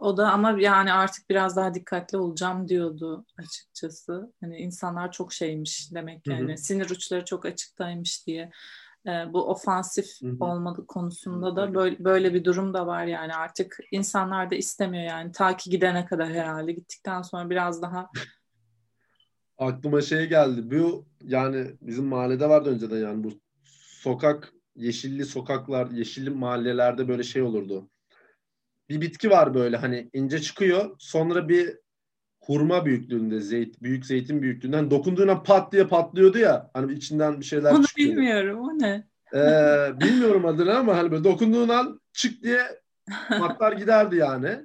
o da ama yani artık biraz daha dikkatli olacağım diyordu açıkçası. Hani insanlar çok şeymiş demek yani. Hı hı. Sinir uçları çok açıktaymış diye e, bu ofansif hı hı. olmadık konusunda da böyle, böyle bir durum da var yani artık insanlar da istemiyor yani ta ki gidene kadar herhalde gittikten sonra biraz daha aklıma şey geldi bu yani bizim mahallede vardı önceden yani bu sokak yeşilli sokaklar yeşilli mahallelerde böyle şey olurdu bir bitki var böyle hani ince çıkıyor sonra bir hurma büyüklüğünde zeyt büyük zeytin büyüklüğünden dokunduğuna pat diye patlıyordu ya hani içinden bir şeyler Onu çıkıyordu. bilmiyorum o ne? Ee, bilmiyorum adını ama hani böyle dokunduğun an çık diye patlar giderdi yani.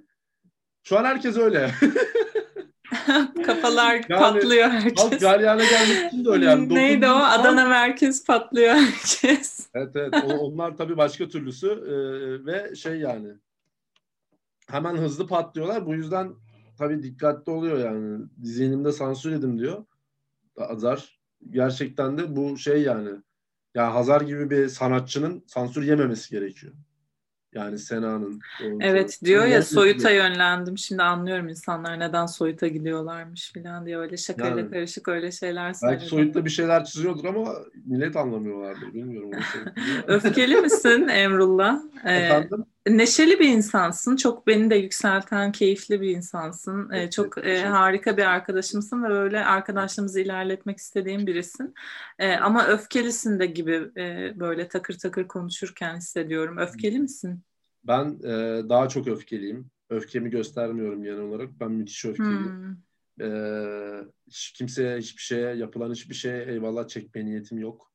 Şu an herkes öyle. Kafalar yani, patlıyor herkes. Halk galyana gelmek için de öyle yani. Neydi o? An... Adana merkez patlıyor herkes. evet evet. O, onlar tabii başka türlüsü ee, ve şey yani hemen hızlı patlıyorlar. Bu yüzden tabii dikkatli oluyor yani. Zihnimde sansür edin diyor. Azar. Gerçekten de bu şey yani. Ya Hazar gibi bir sanatçının sansür yememesi gerekiyor. Yani Sena'nın. Evet diyor ya soyuta yönlendim. Şimdi anlıyorum insanlar neden soyuta gidiyorlarmış falan diye öyle şakayla yani, karışık öyle şeyler söylüyor. Belki soyutta bir şeyler çiziyordur ama millet anlamıyorlardır. Bilmiyorum. Öfkeli misin Emrullah? Ee, Efendim? Neşeli bir insansın. Çok beni de yükselten, keyifli bir insansın. Ee, çok e, harika bir arkadaşımsın ve böyle arkadaşlığımızı ilerletmek istediğim birisin. E, ama öfkelisin de gibi e, böyle takır takır konuşurken hissediyorum. Öfkeli misin? Ben e, daha çok öfkeliyim. Öfkemi göstermiyorum genel olarak. Ben müthiş öfkeliyim. Hmm. E, hiç kimseye hiçbir şeye, yapılan hiçbir şeye eyvallah çekme niyetim yok.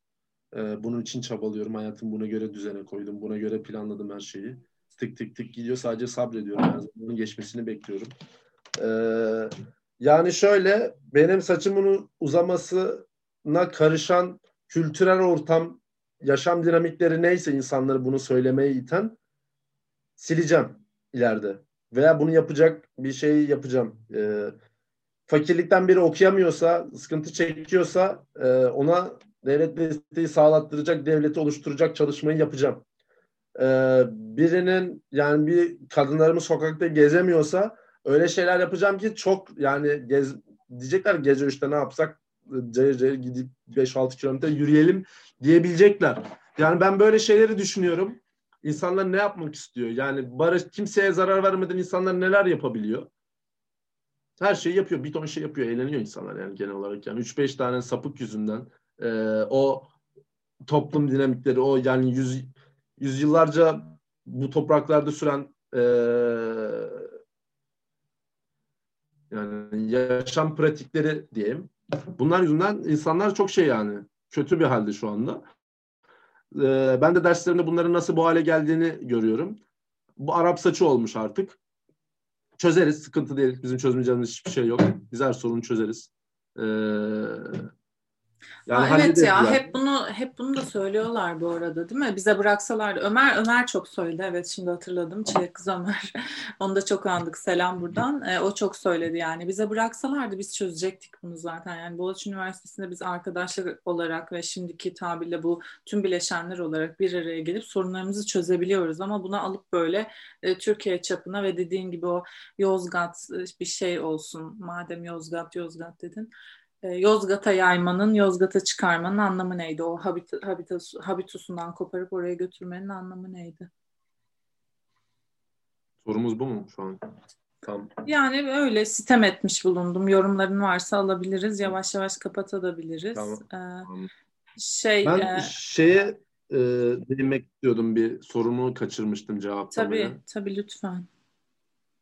E, bunun için çabalıyorum. Hayatım buna göre düzene koydum. Buna göre planladım her şeyi tık tık tık gidiyor. Sadece sabrediyorum. Yani bunun geçmesini bekliyorum. Ee, yani şöyle benim saçımın uzamasına karışan kültürel ortam, yaşam dinamikleri neyse insanları bunu söylemeye iten sileceğim ileride. Veya bunu yapacak bir şey yapacağım. Ee, fakirlikten biri okuyamıyorsa, sıkıntı çekiyorsa e, ona devlet desteği sağlattıracak, devleti oluşturacak çalışmayı yapacağım e, birinin yani bir kadınlarımız sokakta gezemiyorsa öyle şeyler yapacağım ki çok yani gez, diyecekler gece işte ne yapsak cayır cayır gidip 5-6 kilometre yürüyelim diyebilecekler. Yani ben böyle şeyleri düşünüyorum. İnsanlar ne yapmak istiyor? Yani barış kimseye zarar vermeden insanlar neler yapabiliyor? Her şeyi yapıyor. Bir ton şey yapıyor. Eğleniyor insanlar yani genel olarak. Yani 3-5 tane sapık yüzünden e, o toplum dinamikleri o yani yüz, yüzyıllarca bu topraklarda süren e, yani yaşam pratikleri diyeyim. Bunlar yüzünden insanlar çok şey yani kötü bir halde şu anda. E, ben de derslerimde bunların nasıl bu hale geldiğini görüyorum. Bu Arap saçı olmuş artık. Çözeriz, sıkıntı değil. Bizim çözmeyeceğimiz hiçbir şey yok. Biz her sorunu çözeriz. Ee, yani Aa, evet ya yani. hep bunu hep bunu da söylüyorlar bu arada değil mi? Bize bıraksalar Ömer Ömer çok söyledi. Evet şimdi hatırladım. Çilek kız Ömer. Onu da çok andık. Selam buradan. E, o çok söyledi yani. Bize bıraksalardı biz çözecektik bunu zaten. Yani Boğaziçi Üniversitesi'nde biz arkadaşlar olarak ve şimdiki tabirle bu tüm bileşenler olarak bir araya gelip sorunlarımızı çözebiliyoruz ama buna alıp böyle e, Türkiye çapına ve dediğin gibi o Yozgat e, bir şey olsun. Madem Yozgat Yozgat dedin Yozgat'a yaymanın, Yozgat'a çıkarmanın anlamı neydi? O habit, habitus, habitusundan koparıp oraya götürmenin anlamı neydi? Sorumuz bu mu şu an? Tam. Yani öyle sitem etmiş bulundum. Yorumların varsa alabiliriz. Yavaş yavaş kapatabiliriz. Tamam. Ee, tamam. Şey, ben e, şeye e, değinmek istiyordum. Bir sorumu kaçırmıştım cevaplamaya. Tabii, tabii lütfen.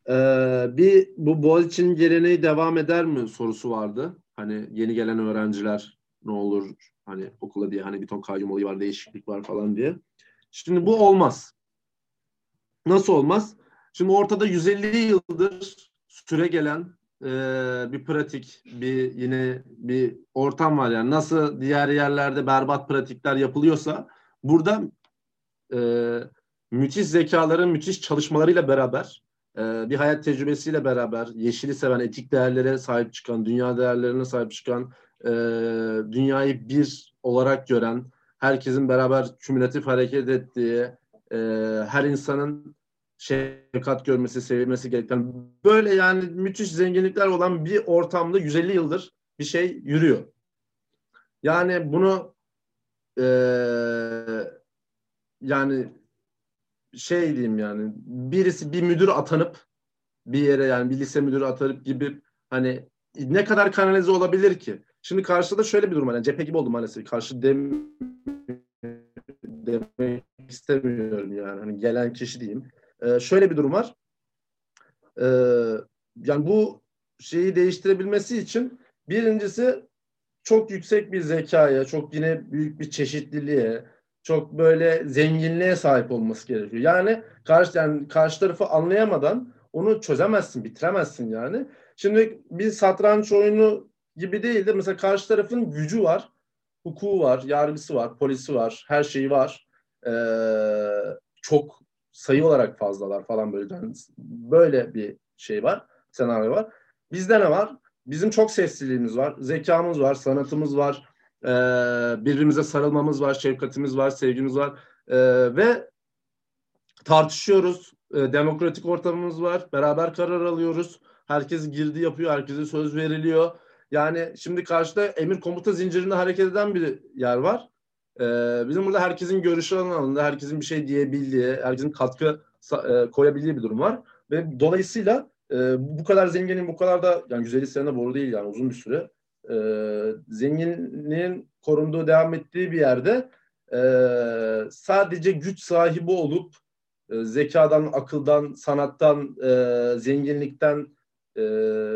Ee, bir bu Boğaziçi'nin geleneği devam eder mi sorusu vardı. Hani yeni gelen öğrenciler ne olur hani okula diye hani bir ton kayyum olayı var değişiklik var falan diye. Şimdi bu olmaz. Nasıl olmaz? Şimdi ortada 150 yıldır süre gelen e, bir pratik, bir yine bir ortam var yani. Nasıl diğer yerlerde berbat pratikler yapılıyorsa burada e, müthiş zekaların müthiş çalışmalarıyla beraber e, bir hayat tecrübesiyle beraber yeşili seven, etik değerlere sahip çıkan, dünya değerlerine sahip çıkan, e, dünyayı bir olarak gören, herkesin beraber kümülatif hareket ettiği, e, her insanın şefkat görmesi, sevilmesi gereken böyle yani müthiş zenginlikler olan bir ortamda 150 yıldır bir şey yürüyor. Yani bunu e, yani şey diyeyim yani birisi bir müdür atanıp bir yere yani bir lise müdürü atanıp gibi hani ne kadar kanalize olabilir ki? Şimdi karşıda şöyle bir durum var. Yani cephe gibi oldu maalesef. Karşı dem demek istemiyorum yani. Hani gelen kişi diyeyim. Ee, şöyle bir durum var. Ee, yani bu şeyi değiştirebilmesi için birincisi çok yüksek bir zekaya, çok yine büyük bir çeşitliliğe, çok böyle zenginliğe sahip olması gerekiyor. Yani karşı yani karşı tarafı anlayamadan onu çözemezsin, bitiremezsin yani. Şimdi bir satranç oyunu gibi değil de mesela karşı tarafın gücü var, hukuku var, yargısı var, polisi var, her şeyi var. Ee, çok sayı olarak fazlalar falan böyle. Yani böyle bir şey var, senaryo var. Bizde ne var? Bizim çok sesliliğimiz var, zekamız var, sanatımız var, e, birbirimize sarılmamız var, şefkatimiz var, sevgimiz var e, ve tartışıyoruz. E, demokratik ortamımız var, beraber karar alıyoruz. Herkes girdi yapıyor, herkese söz veriliyor. Yani şimdi karşıda emir komuta zincirinde hareket eden bir yer var. Bizim burada herkesin görüşü alanında, herkesin bir şey diyebildiği, herkesin katkı e, koyabildiği bir durum var. Ve dolayısıyla e, bu kadar zenginin bu kadar da yani 150 sene boru değil yani uzun bir süre e, zenginliğin korunduğu devam ettiği bir yerde e, sadece güç sahibi olup e, zekadan, akıldan, sanattan, e, zenginlikten, e,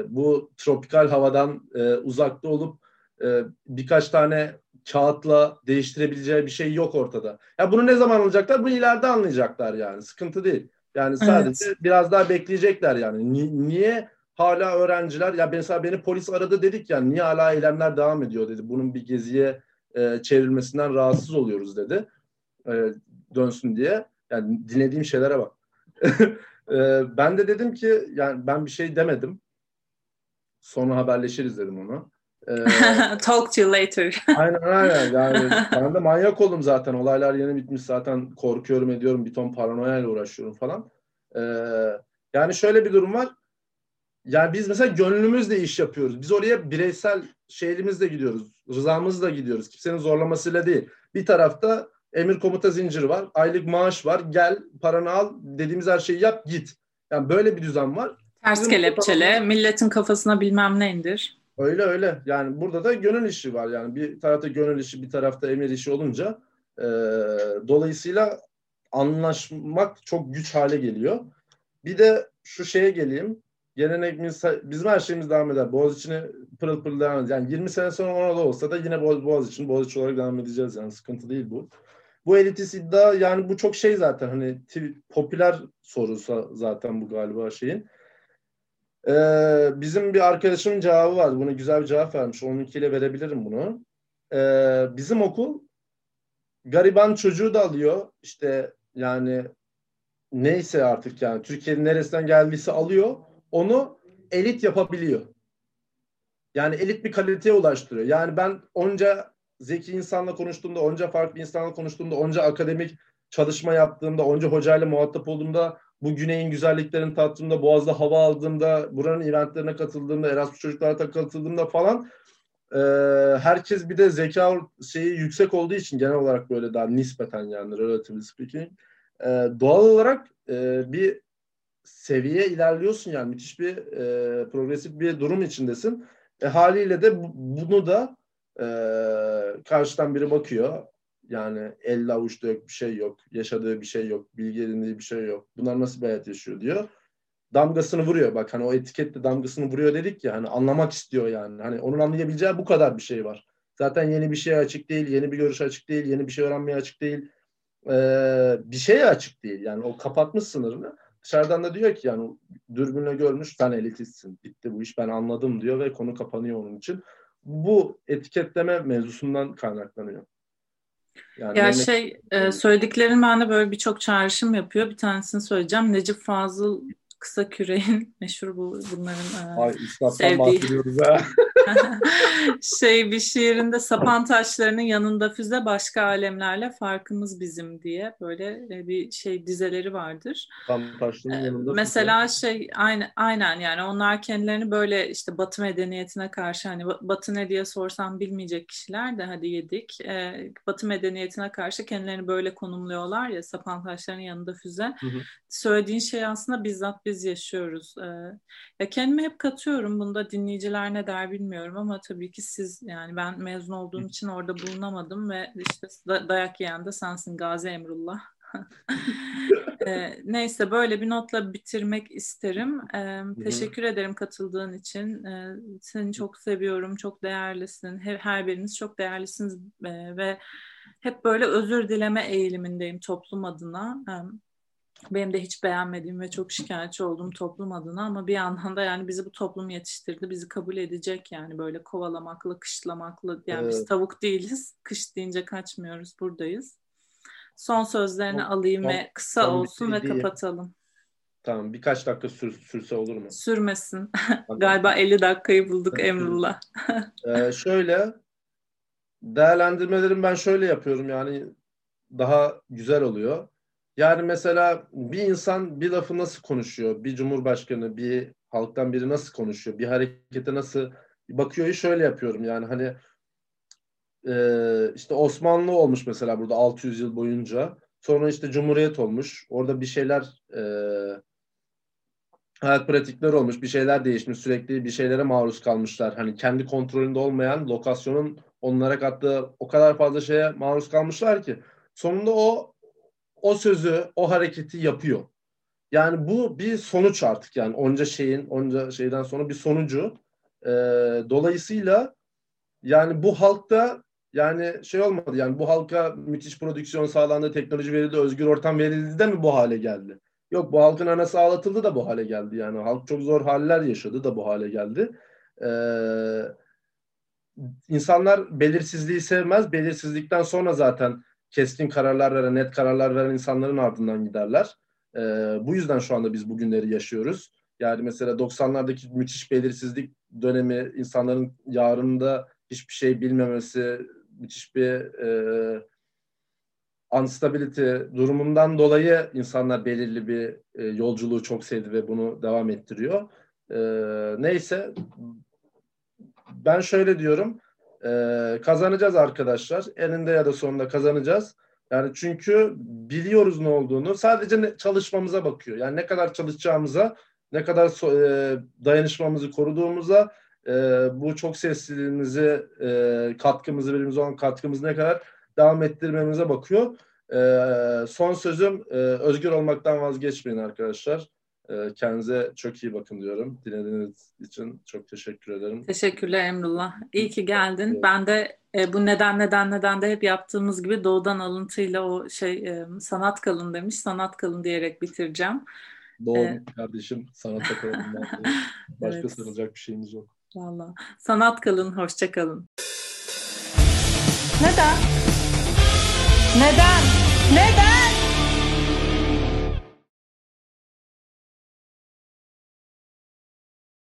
bu tropikal havadan e, uzakta olup e, birkaç tane kağıtla değiştirebileceği bir şey yok ortada. Ya bunu ne zaman alacaklar? Bunu ileride anlayacaklar yani. Sıkıntı değil. Yani sadece evet. biraz daha bekleyecekler yani. Ni- niye hala öğrenciler ya mesela beni polis aradı dedik ya niye hala eylemler devam ediyor dedi. Bunun bir geziye e, çevrilmesinden rahatsız oluyoruz dedi. E, dönsün diye. Yani dinlediğim şeylere bak. e, ben de dedim ki yani ben bir şey demedim. Sonra haberleşiriz dedim ona. Ee, Talk to you later. aynen aynen. Yani ben de manyak oldum zaten. Olaylar yeni bitmiş zaten korkuyorum ediyorum. Bir ton paranoyayla uğraşıyorum falan. Ee, yani şöyle bir durum var. Yani biz mesela gönlümüzle iş yapıyoruz. Biz oraya bireysel şehrimizle gidiyoruz. Rızamızla gidiyoruz. Kimsenin zorlamasıyla değil. Bir tarafta emir komuta zinciri var. Aylık maaş var. Gel paranı al. Dediğimiz her şeyi yap git. Yani böyle bir düzen var. Ters Bizim kelepçele. Milletin kafasına bilmem ne indir. Öyle öyle. Yani burada da gönül işi var. Yani bir tarafta gönül işi, bir tarafta emir işi olunca e, dolayısıyla anlaşmak çok güç hale geliyor. Bir de şu şeye geleyim. Gelenekimiz, bizim her şeyimiz devam eder. Boğaz içine pırıl pırıl devam edeceğiz. Yani 20 sene sonra ona da olsa da yine Boğaz, Boğaz için Boğaz için olarak devam edeceğiz. Yani sıkıntı değil bu. Bu elitist iddia yani bu çok şey zaten hani popüler sorusu zaten bu galiba şeyin. Ee, bizim bir arkadaşımın cevabı vardı. Buna güzel bir cevap vermiş. Onunkiyle verebilirim bunu. Ee, bizim okul gariban çocuğu da alıyor. İşte yani neyse artık yani Türkiye'nin neresinden geldiyse alıyor. Onu elit yapabiliyor. Yani elit bir kaliteye ulaştırıyor. Yani ben onca zeki insanla konuştuğumda, onca farklı insanla konuştuğumda, onca akademik çalışma yaptığımda, onca hocayla muhatap olduğumda bu güneyin güzelliklerini tattığımda, Boğaz'da hava aldığımda, buranın eventlerine katıldığımda, Erasmus çocuklara katıldığımda falan e, herkes bir de zeka şeyi yüksek olduğu için genel olarak böyle daha nispeten yani relatively speaking e, doğal olarak e, bir seviye ilerliyorsun yani müthiş bir e, progresif bir durum içindesin. E, haliyle de bu, bunu da e, karşıdan biri bakıyor yani elle avuçta yok bir şey yok. Yaşadığı bir şey yok. Bilgi edindiği bir şey yok. Bunlar nasıl bir hayat yaşıyor diyor. Damgasını vuruyor. Bak hani o etiketle damgasını vuruyor dedik ya hani anlamak istiyor yani. Hani onun anlayabileceği bu kadar bir şey var. Zaten yeni bir şeye açık değil, yeni bir görüşe açık değil, yeni bir şey öğrenmeye açık değil. e, bir şeye açık değil. Yani o kapatmış sınırını. Dışarıdan da diyor ki yani dürbünle görmüş sen elitistsin. Bitti bu iş ben anladım diyor ve konu kapanıyor onun için. Bu etiketleme mevzusundan kaynaklanıyor. Yani ya şey e, söylediklerin bende böyle birçok çağrışım yapıyor. Bir tanesini söyleyeceğim. Necip Fazıl kısa küreğin meşhur bu bunların e, Ay, sevdiği. bahsediyoruz ha. şey bir şiirinde sapan taşlarının yanında füze başka alemlerle farkımız bizim diye böyle e, bir şey dizeleri vardır. Sapan taşlarının ee, yanında Mesela füze. şey aynı aynen yani onlar kendilerini böyle işte Batı medeniyetine karşı hani Batı ne diye sorsam bilmeyecek kişiler de hadi yedik. Ee, batı medeniyetine karşı kendilerini böyle konumluyorlar ya sapan taşlarının yanında füze. Hı hı. Söylediğin şey aslında bizzat biz yaşıyoruz. Ee, ya kendime hep katıyorum. Bunda dinleyiciler ne der bilmiyorum bilmiyorum ama tabii ki siz yani ben mezun olduğum için orada bulunamadım ve işte dayak yiyen de sensin Gazi Emrullah. e, neyse böyle bir notla bitirmek isterim. E, teşekkür ederim katıldığın için. E, seni çok seviyorum, çok değerlisin. Her, her biriniz çok değerlisiniz e, ve hep böyle özür dileme eğilimindeyim toplum adına. E, benim de hiç beğenmediğim ve çok şikayetçi olduğum toplum adına ama bir yandan da yani bizi bu toplum yetiştirdi. Bizi kabul edecek yani böyle kovalamakla, kışlamakla. Yani evet. biz tavuk değiliz. Kış deyince kaçmıyoruz. Buradayız. Son sözlerini son, alayım son, ve kısa son olsun ve diyeyim. kapatalım. Tamam. Birkaç dakika sür, sürse olur mu? Sürmesin. Galiba 50 dakikayı bulduk Emrullah. ee, şöyle değerlendirmelerim ben şöyle yapıyorum yani daha güzel oluyor yani mesela bir insan bir lafı nasıl konuşuyor? Bir cumhurbaşkanı, bir halktan biri nasıl konuşuyor? Bir harekete nasıl bakıyor? Şöyle yapıyorum yani hani e, işte Osmanlı olmuş mesela burada 600 yıl boyunca. Sonra işte Cumhuriyet olmuş. Orada bir şeyler e, hayat pratikler olmuş. Bir şeyler değişmiş. Sürekli bir şeylere maruz kalmışlar. Hani kendi kontrolünde olmayan lokasyonun onlara kattığı o kadar fazla şeye maruz kalmışlar ki sonunda o o sözü, o hareketi yapıyor. Yani bu bir sonuç artık yani onca şeyin, onca şeyden sonra bir sonucu. E, dolayısıyla yani bu halkta yani şey olmadı yani bu halka müthiş prodüksiyon sağlandı, teknoloji verildi, özgür ortam verildi de mi bu hale geldi? Yok bu halkın anası ağlatıldı da bu hale geldi yani. Halk çok zor haller yaşadı da bu hale geldi. Ee, insanlar belirsizliği sevmez. Belirsizlikten sonra zaten keskin kararlar veren, net kararlar veren insanların ardından giderler. E, bu yüzden şu anda biz bugünleri yaşıyoruz. Yani mesela 90'lardaki müthiş belirsizlik dönemi, insanların yarında hiçbir şey bilmemesi, müthiş bir e, instability durumundan dolayı insanlar belirli bir e, yolculuğu çok sevdi ve bunu devam ettiriyor. E, neyse ben şöyle diyorum ee, kazanacağız arkadaşlar. Eninde ya da sonunda kazanacağız. Yani çünkü biliyoruz ne olduğunu. Sadece ne, çalışmamıza bakıyor. Yani ne kadar çalışacağımıza, ne kadar so, e, dayanışmamızı koruduğumuza, e, bu çok sesliliğimizi, e, katkımızı, birbirimize olan katkımızı ne kadar devam ettirmemize bakıyor. E, son sözüm e, özgür olmaktan vazgeçmeyin arkadaşlar. E, kendinize çok iyi bakın diyorum. Dinlediğiniz için çok teşekkür ederim. Teşekkürler Emrullah. İyi ki geldin. Evet. Ben de e, bu neden neden neden de hep yaptığımız gibi doğudan alıntıyla o şey e, sanat kalın demiş. Sanat kalın diyerek bitireceğim. Doğru ee, kardeşim sanata kalın. Başka evet. sarılacak bir şeyimiz yok. Valla. Sanat kalın, hoşça kalın. Neden? Neden? Neden?